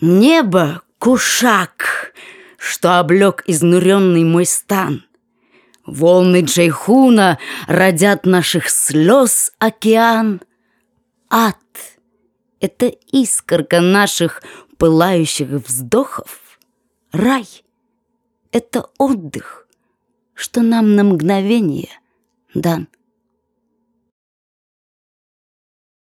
Небо — кушак, что облег изнуренный мой стан. Волны Джейхуна родят наших слез океан. Ад — это искорка наших пылающих вздохов. Рай — это отдых, что нам на мгновение дан.